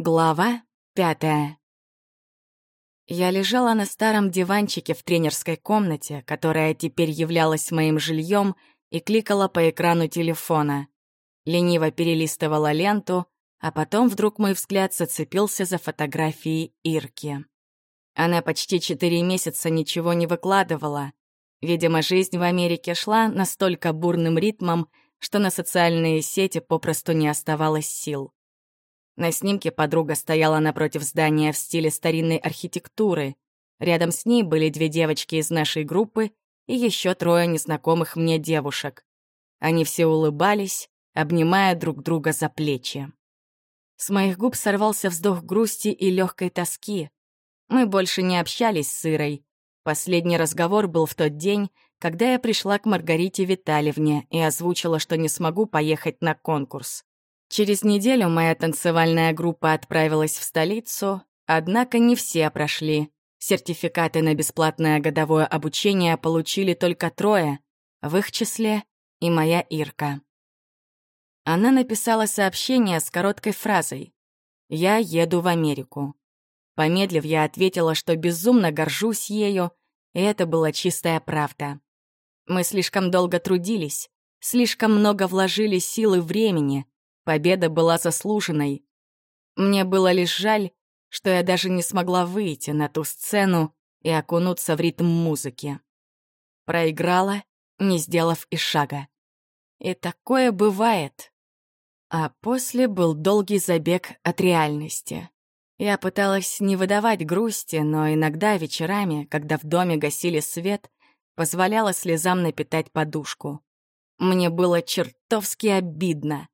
Глава пятая. Я лежала на старом диванчике в тренерской комнате, которая теперь являлась моим жильем, и кликала по экрану телефона. Лениво перелистывала ленту, а потом вдруг мой взгляд зацепился за фотографии Ирки. Она почти четыре месяца ничего не выкладывала. Видимо, жизнь в Америке шла настолько бурным ритмом, что на социальные сети попросту не оставалось сил. На снимке подруга стояла напротив здания в стиле старинной архитектуры. Рядом с ней были две девочки из нашей группы и еще трое незнакомых мне девушек. Они все улыбались, обнимая друг друга за плечи. С моих губ сорвался вздох грусти и легкой тоски. Мы больше не общались с Ирой. Последний разговор был в тот день, когда я пришла к Маргарите Витальевне и озвучила, что не смогу поехать на конкурс. Через неделю моя танцевальная группа отправилась в столицу, однако не все прошли. Сертификаты на бесплатное годовое обучение получили только трое, в их числе и моя Ирка. Она написала сообщение с короткой фразой «Я еду в Америку». Помедлив, я ответила, что безумно горжусь ею, и это была чистая правда. Мы слишком долго трудились, слишком много вложили сил и времени, Победа была заслуженной. Мне было лишь жаль, что я даже не смогла выйти на ту сцену и окунуться в ритм музыки. Проиграла, не сделав и шага. И такое бывает. А после был долгий забег от реальности. Я пыталась не выдавать грусти, но иногда вечерами, когда в доме гасили свет, позволяла слезам напитать подушку. Мне было чертовски обидно.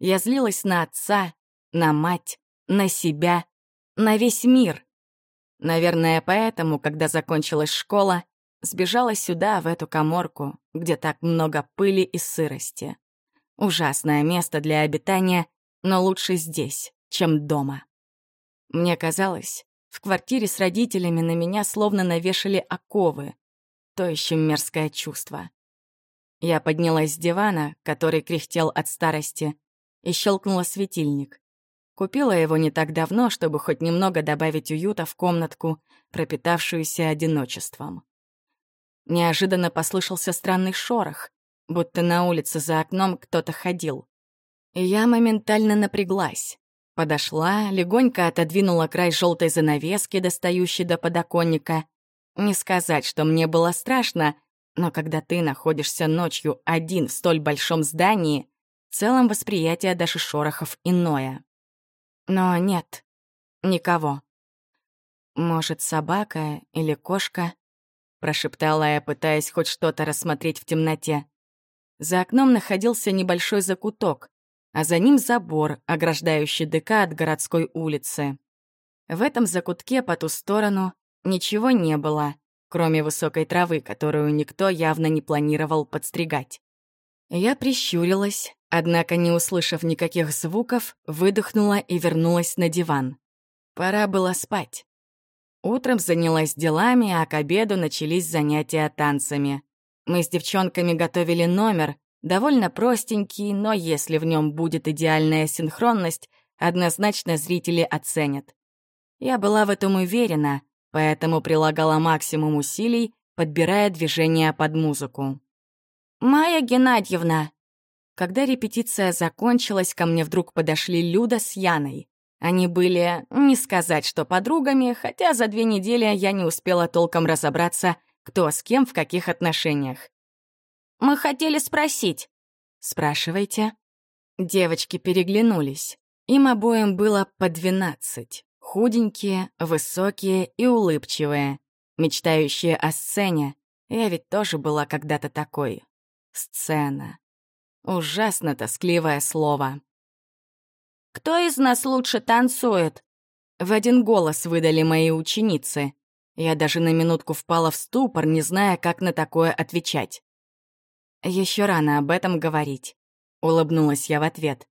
Я злилась на отца, на мать, на себя, на весь мир. Наверное, поэтому, когда закончилась школа, сбежала сюда, в эту коморку, где так много пыли и сырости. Ужасное место для обитания, но лучше здесь, чем дома. Мне казалось, в квартире с родителями на меня словно навешали оковы. То еще мерзкое чувство. Я поднялась с дивана, который кряхтел от старости, и щелкнула светильник. Купила его не так давно, чтобы хоть немного добавить уюта в комнатку, пропитавшуюся одиночеством. Неожиданно послышался странный шорох, будто на улице за окном кто-то ходил. И я моментально напряглась. Подошла, легонько отодвинула край желтой занавески, достающей до подоконника. Не сказать, что мне было страшно, но когда ты находишься ночью один в столь большом здании, в целом восприятие даже шорохов иное. Но нет, никого. «Может, собака или кошка?» — прошептала я, пытаясь хоть что-то рассмотреть в темноте. За окном находился небольшой закуток, а за ним забор, ограждающий ДК от городской улицы. В этом закутке по ту сторону ничего не было, кроме высокой травы, которую никто явно не планировал подстригать. Я прищурилась, однако, не услышав никаких звуков, выдохнула и вернулась на диван. Пора было спать. Утром занялась делами, а к обеду начались занятия танцами. Мы с девчонками готовили номер, довольно простенький, но если в нем будет идеальная синхронность, однозначно зрители оценят. Я была в этом уверена, поэтому прилагала максимум усилий, подбирая движения под музыку. «Майя Геннадьевна!» Когда репетиция закончилась, ко мне вдруг подошли Люда с Яной. Они были, не сказать, что подругами, хотя за две недели я не успела толком разобраться, кто с кем в каких отношениях. «Мы хотели спросить». «Спрашивайте». Девочки переглянулись. Им обоим было по двенадцать. Худенькие, высокие и улыбчивые, мечтающие о сцене. Я ведь тоже была когда-то такой. Сцена. Ужасно тоскливое слово. «Кто из нас лучше танцует?» В один голос выдали мои ученицы. Я даже на минутку впала в ступор, не зная, как на такое отвечать. Еще рано об этом говорить», — улыбнулась я в ответ.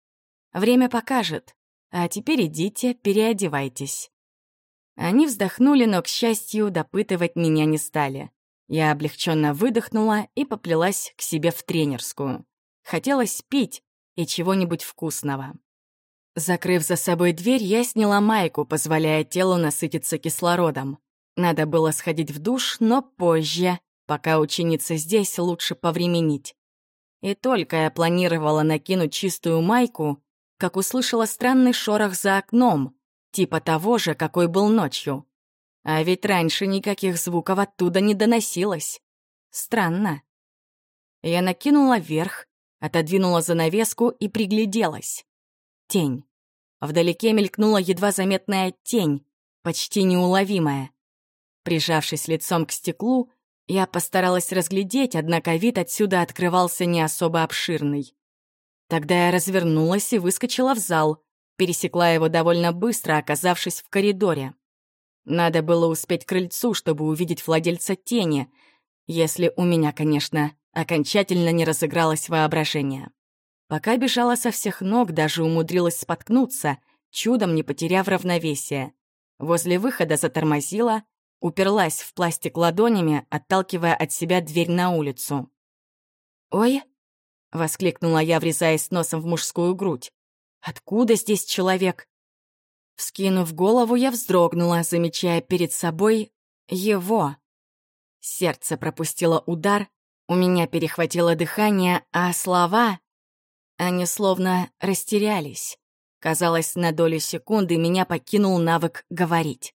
«Время покажет. А теперь идите, переодевайтесь». Они вздохнули, но, к счастью, допытывать меня не стали. Я облегченно выдохнула и поплелась к себе в тренерскую. Хотелось пить и чего-нибудь вкусного. Закрыв за собой дверь, я сняла майку, позволяя телу насытиться кислородом. Надо было сходить в душ, но позже. Пока ученица здесь, лучше повременить. И только я планировала накинуть чистую майку, как услышала странный шорох за окном, типа того же, какой был ночью. А ведь раньше никаких звуков оттуда не доносилось. Странно. Я накинула вверх, отодвинула занавеску и пригляделась. Тень. Вдалеке мелькнула едва заметная тень, почти неуловимая. Прижавшись лицом к стеклу, я постаралась разглядеть, однако вид отсюда открывался не особо обширный. Тогда я развернулась и выскочила в зал, пересекла его довольно быстро, оказавшись в коридоре. Надо было успеть к крыльцу, чтобы увидеть владельца тени, если у меня, конечно, окончательно не разыгралось воображение. Пока бежала со всех ног, даже умудрилась споткнуться, чудом не потеряв равновесие. Возле выхода затормозила, уперлась в пластик ладонями, отталкивая от себя дверь на улицу. «Ой!» — воскликнула я, врезаясь носом в мужскую грудь. «Откуда здесь человек?» Вскинув голову, я вздрогнула, замечая перед собой его. Сердце пропустило удар, у меня перехватило дыхание, а слова... Они словно растерялись. Казалось, на долю секунды меня покинул навык говорить.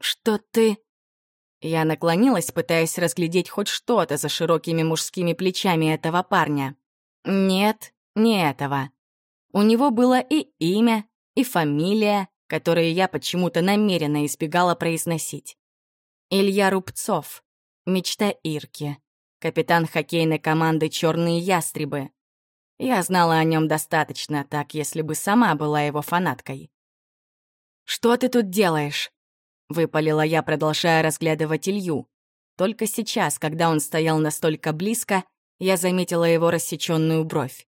«Что ты...» Я наклонилась, пытаясь разглядеть хоть что-то за широкими мужскими плечами этого парня. Нет, не этого. У него было и имя, и фамилия, которые я почему-то намеренно избегала произносить. Илья Рубцов, мечта Ирки, капитан хоккейной команды «Черные ястребы». Я знала о нем достаточно, так если бы сама была его фанаткой. «Что ты тут делаешь?» Выпалила я, продолжая разглядывать Илью. Только сейчас, когда он стоял настолько близко, я заметила его рассеченную бровь.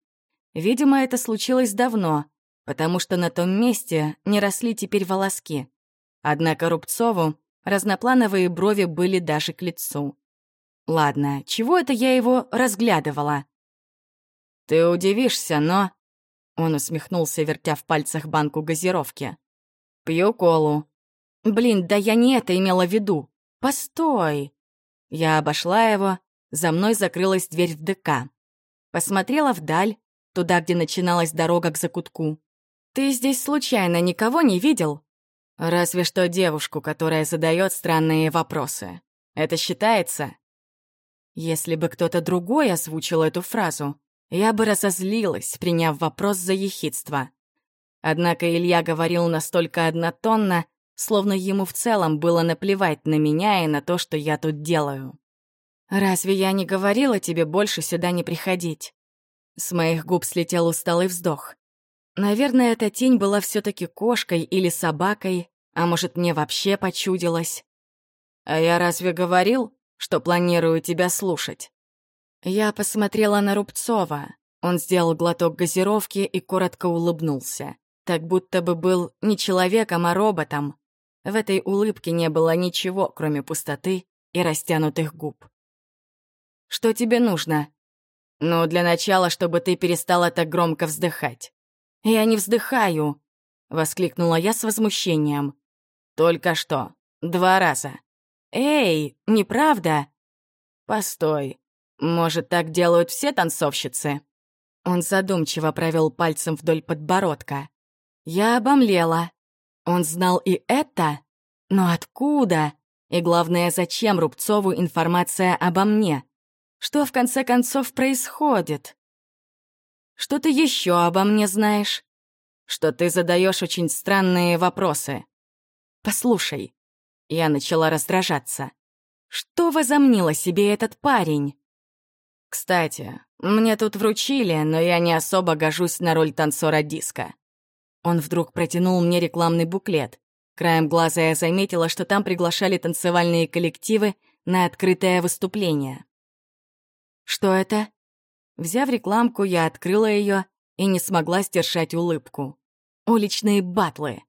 Видимо, это случилось давно, потому что на том месте не росли теперь волоски. Однако Рубцову разноплановые брови были даже к лицу. Ладно, чего это я его разглядывала? «Ты удивишься, но...» Он усмехнулся, вертя в пальцах банку газировки. «Пью колу. Блин, да я не это имела в виду. Постой. Я обошла его, за мной закрылась дверь в ДК. Посмотрела вдаль, туда, где начиналась дорога к закутку. Ты здесь случайно никого не видел? Разве что девушку, которая задает странные вопросы. Это считается? Если бы кто-то другой озвучил эту фразу, я бы разозлилась, приняв вопрос за ехидство. Однако Илья говорил настолько однотонно, словно ему в целом было наплевать на меня и на то, что я тут делаю. «Разве я не говорила тебе больше сюда не приходить?» С моих губ слетел усталый вздох. Наверное, эта тень была все таки кошкой или собакой, а может, мне вообще почудилось. «А я разве говорил, что планирую тебя слушать?» Я посмотрела на Рубцова. Он сделал глоток газировки и коротко улыбнулся, так будто бы был не человеком, а роботом, в этой улыбке не было ничего, кроме пустоты и растянутых губ. «Что тебе нужно?» «Ну, для начала, чтобы ты перестала так громко вздыхать». «Я не вздыхаю», — воскликнула я с возмущением. «Только что. Два раза». «Эй, неправда?» «Постой. Может, так делают все танцовщицы?» Он задумчиво провел пальцем вдоль подбородка. Я обомлела. Он знал и это? Но откуда? И главное, зачем Рубцову информация обо мне? Что в конце концов происходит? Что ты еще обо мне знаешь? Что ты задаешь очень странные вопросы. Послушай, я начала раздражаться. Что возомнила себе этот парень? Кстати, мне тут вручили, но я не особо гожусь на роль танцора диска. Он вдруг протянул мне рекламный буклет. Краем глаза я заметила, что там приглашали танцевальные коллективы на открытое выступление. «Что это?» Взяв рекламку, я открыла ее и не смогла сдержать улыбку. «Уличные батлы».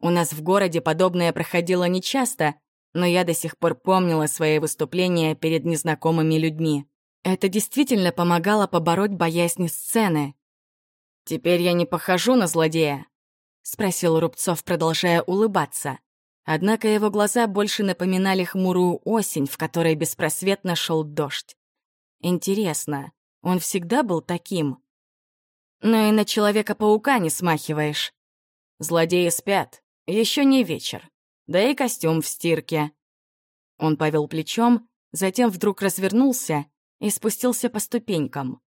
У нас в городе подобное проходило нечасто, но я до сих пор помнила свои выступления перед незнакомыми людьми. Это действительно помогало побороть боязнь сцены. «Теперь я не похожу на злодея?» — спросил Рубцов, продолжая улыбаться. Однако его глаза больше напоминали хмурую осень, в которой беспросветно шел дождь. Интересно, он всегда был таким? Но и на Человека-паука не смахиваешь. Злодеи спят, еще не вечер. Да и костюм в стирке. Он повел плечом, затем вдруг развернулся и спустился по ступенькам.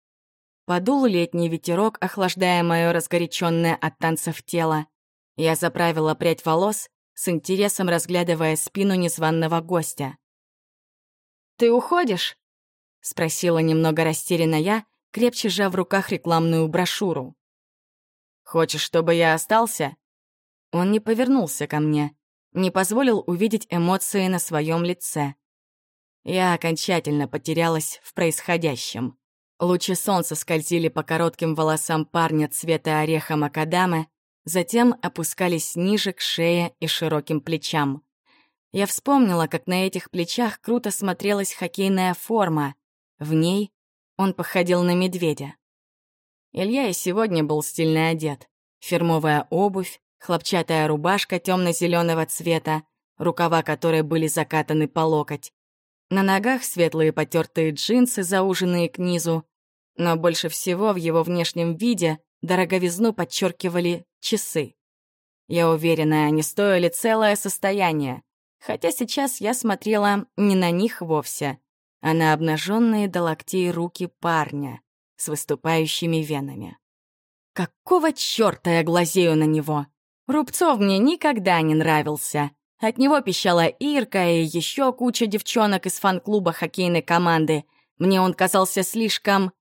Подул летний ветерок, охлаждая мое разгоряченное от танцев тело. Я заправила прядь волос, с интересом разглядывая спину незваного гостя. «Ты уходишь?» — спросила немного растерянно я, крепче сжав в руках рекламную брошюру. «Хочешь, чтобы я остался?» Он не повернулся ко мне, не позволил увидеть эмоции на своем лице. Я окончательно потерялась в происходящем. Лучи солнца скользили по коротким волосам парня цвета ореха макадамы, затем опускались ниже к шее и широким плечам. Я вспомнила, как на этих плечах круто смотрелась хоккейная форма. В ней он походил на медведя. Илья и сегодня был стильно одет. Фирмовая обувь, хлопчатая рубашка темно-зеленого цвета, рукава которой были закатаны по локоть. На ногах светлые потертые джинсы, зауженные к низу. Но больше всего в его внешнем виде дороговизну подчеркивали часы. Я уверена, они стоили целое состояние, хотя сейчас я смотрела не на них вовсе, а на обнаженные до локтей руки парня с выступающими венами. Какого чёрта я глазею на него? Рубцов мне никогда не нравился. От него пищала Ирка и еще куча девчонок из фан-клуба хоккейной команды. Мне он казался слишком...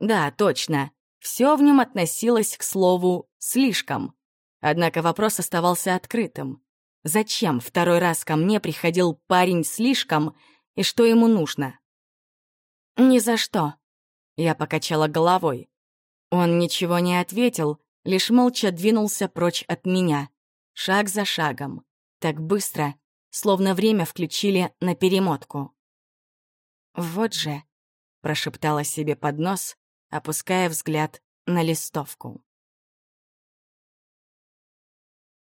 Да, точно. Все в нем относилось к слову «слишком». Однако вопрос оставался открытым. Зачем второй раз ко мне приходил парень слишком, и что ему нужно? «Ни за что», — я покачала головой. Он ничего не ответил, лишь молча двинулся прочь от меня, шаг за шагом, так быстро, словно время включили на перемотку. «Вот же», — прошептала себе под нос, опуская взгляд на листовку.